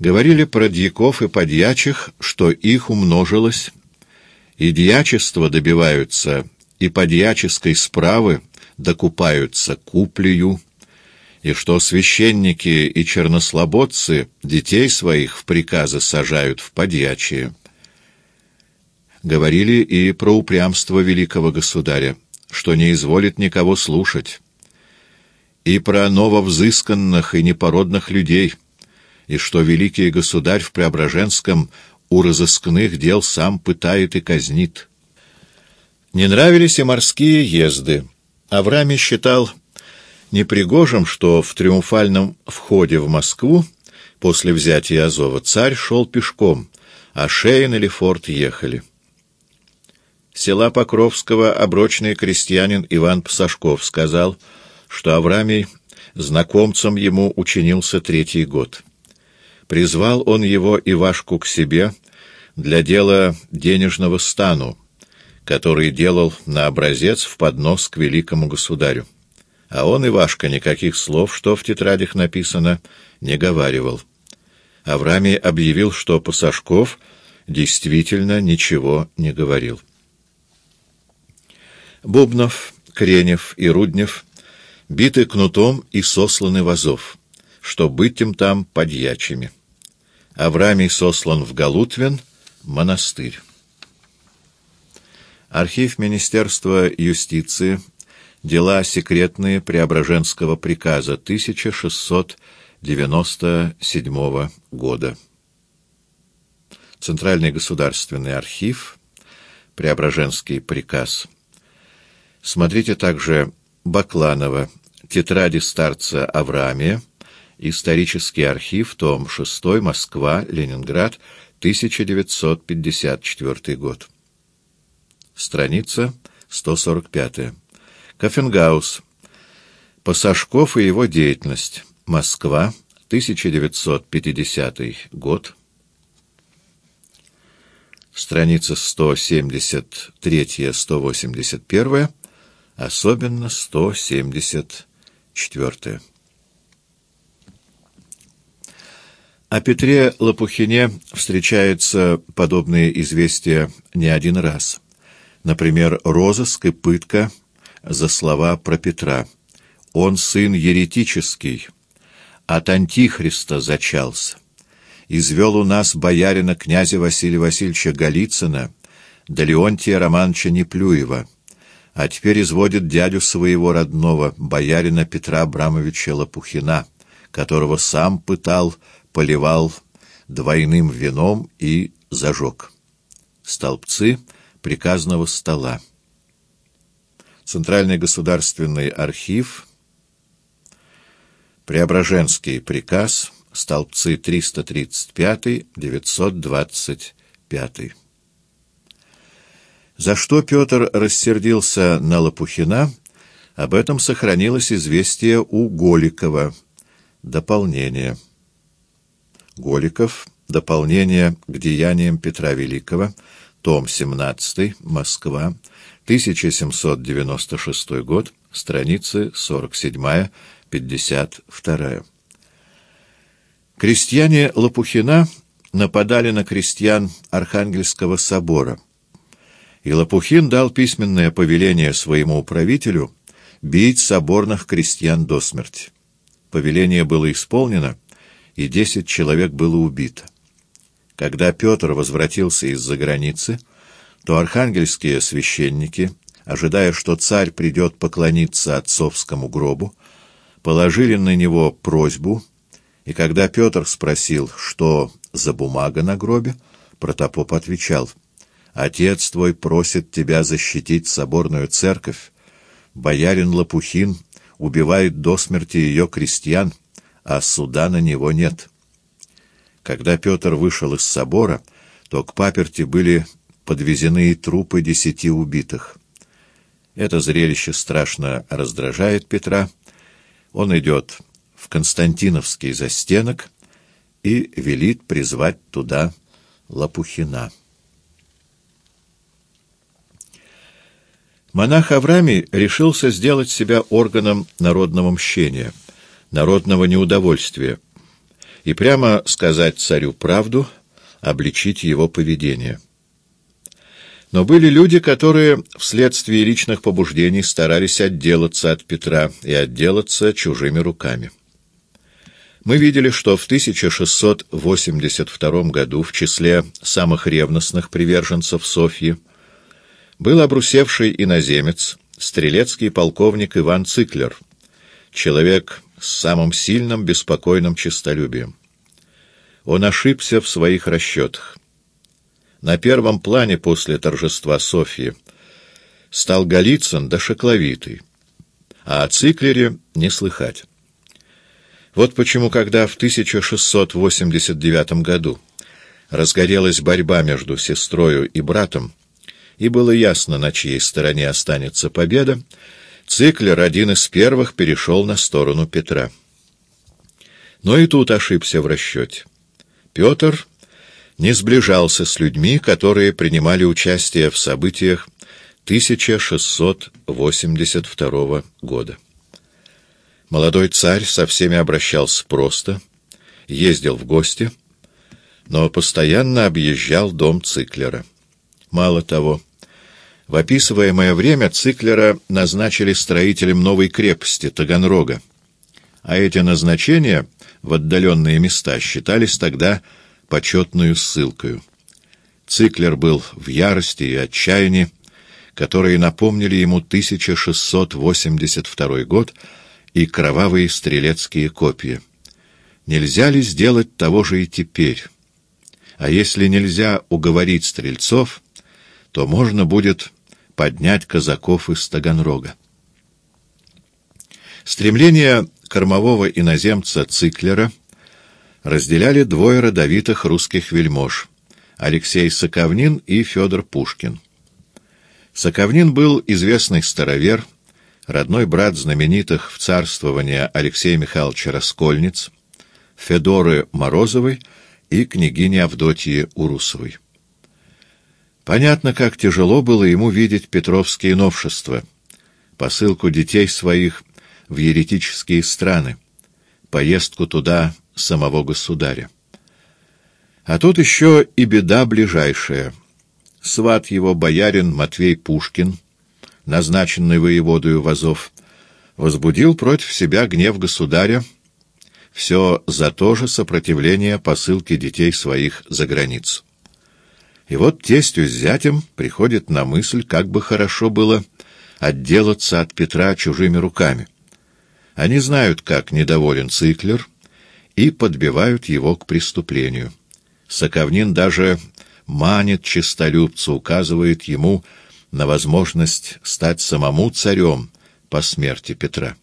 Говорили про дьяков и подьячих, что их умножилось, и дьячество добиваются, и подьяческой справы докупаются куплею, и что священники и чернослободцы детей своих в приказы сажают в подьячие. Говорили и про упрямство великого государя, что не изволит никого слушать, и про нововзысканных и непородных людей, и что великий государь в Преображенском у разыскных дел сам пытает и казнит. Не нравились и морские езды. Авраами считал непригожим, что в триумфальном входе в Москву после взятия Азова царь шел пешком, а Шейн или Форт ехали. Села Покровского оброчный крестьянин Иван Псашков сказал, что Авраамий знакомцем ему учинился третий год. Призвал он его Ивашку к себе для дела денежного стану, который делал на образец в поднос к великому государю. А он, Ивашка, никаких слов, что в тетрадях написано, не говаривал. Авраамий объявил, что Пасашков действительно ничего не говорил. Бубнов, Кренев и Руднев биты кнутом и сосланы в Азов, что быть им там подьячими. Авраамий сослан в Галутвин, монастырь. Архив Министерства юстиции Дела секретные Преображенского приказа 1697 года. Центральный государственный архив, Преображенский приказ. Смотрите также Бакланова, тетради старца Авраамия, Исторический архив, том 6, Москва, Ленинград, 1954 год. Страница 145. Кофенгаус. Пасашков и его деятельность. Москва, 1950 год. Страница 173-181, особенно 174. О Петре Лопухине встречаются подобные известия не один раз. Например, розыск и пытка – за слова про Петра. Он сын еретический, от Антихриста зачался. Извел у нас боярина князя Василия Васильевича Голицына, да Леонтия Романовича Неплюева, а теперь изводит дядю своего родного, боярина Петра Абрамовича Лопухина, которого сам пытал, поливал двойным вином и зажег. Столбцы приказного стола. Центральный государственный архив, Преображенский приказ, столбцы 335-925. За что Петр рассердился на Лопухина, об этом сохранилось известие у Голикова. Дополнение. Голиков. Дополнение к деяниям Петра Великого. Том 17. Москва. 1796 год, страницы 47-52. Крестьяне Лопухина нападали на крестьян Архангельского собора, и Лопухин дал письменное повеление своему правителю бить соборных крестьян до смерти. Повеление было исполнено, и десять человек было убито. Когда Петр возвратился из-за границы, то архангельские священники, ожидая, что царь придет поклониться отцовскому гробу, положили на него просьбу, и когда Петр спросил, что за бумага на гробе, протопоп отвечал, «Отец твой просит тебя защитить соборную церковь. Боярин Лопухин убивает до смерти ее крестьян, а суда на него нет». Когда Петр вышел из собора, то к паперти были подвезены трупы десяти убитых. Это зрелище страшно раздражает Петра. Он идет в Константиновский застенок и велит призвать туда Лопухина. Монах Авраамий решился сделать себя органом народного мщения, народного неудовольствия, и прямо сказать царю правду, обличить его поведение. Но были люди, которые вследствие личных побуждений старались отделаться от Петра и отделаться чужими руками. Мы видели, что в 1682 году в числе самых ревностных приверженцев Софьи был обрусевший иноземец, стрелецкий полковник Иван Циклер, человек с самым сильным беспокойным честолюбием. Он ошибся в своих расчетах. На первом плане после торжества Софьи стал Голицын да Шокловитый, а о Циклере не слыхать. Вот почему, когда в 1689 году разгорелась борьба между сестрою и братом, и было ясно, на чьей стороне останется победа, Циклер, один из первых, перешел на сторону Петра. Но и тут ошибся в расчете. Петр не сближался с людьми, которые принимали участие в событиях 1682 года. Молодой царь со всеми обращался просто, ездил в гости, но постоянно объезжал дом Циклера. Мало того, в описываемое время Циклера назначили строителем новой крепости Таганрога, а эти назначения в отдаленные места считались тогда почетную ссылкою. Циклер был в ярости и отчаянии, которые напомнили ему 1682 год и кровавые стрелецкие копья. Нельзя ли сделать того же и теперь? А если нельзя уговорить стрельцов, то можно будет поднять казаков из Таганрога. Стремление кормового иноземца Циклера разделяли двое родовитых русских вельмож — Алексей Соковнин и Федор Пушкин. Соковнин был известный старовер — родной брат знаменитых в царствование Алексея Михайловича Раскольниц, Федоры Морозовой и княгини Авдотьи Урусовой. Понятно, как тяжело было ему видеть петровские новшества, посылку детей своих в еретические страны, поездку туда самого государя. А тут еще и беда ближайшая. Сват его боярин Матвей Пушкин — назначенный воеводою Вазов, возбудил против себя гнев государя, все за то же сопротивление посылки детей своих за границу. И вот тестю с зятем приходит на мысль, как бы хорошо было отделаться от Петра чужими руками. Они знают, как недоволен Циклер, и подбивают его к преступлению. Соковнин даже манит честолюбца, указывает ему на возможность стать самому царем по смерти Петра.